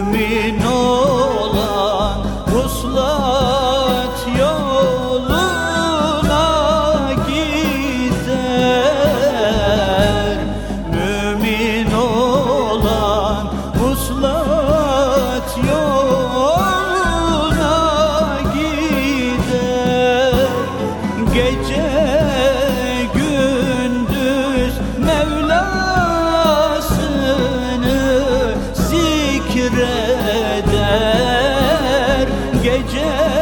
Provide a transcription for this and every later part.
mümin olan Vuslat yoluna gider. Mümin olan Vuslat yoluna gider. Gece yeah.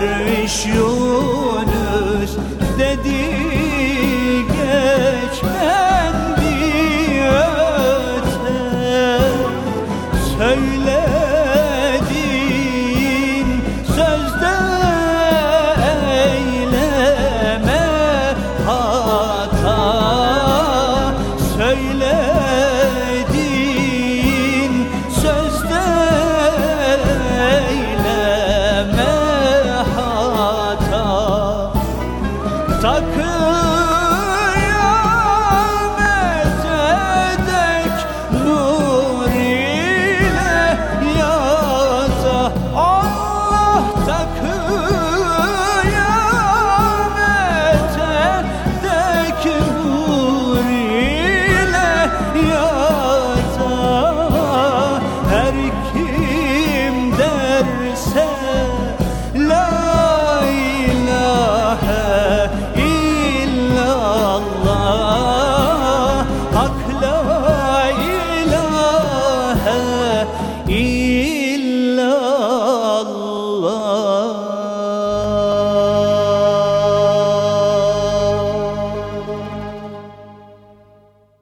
Derviş Yunus dedi geçmen bir öte. Söyle sakın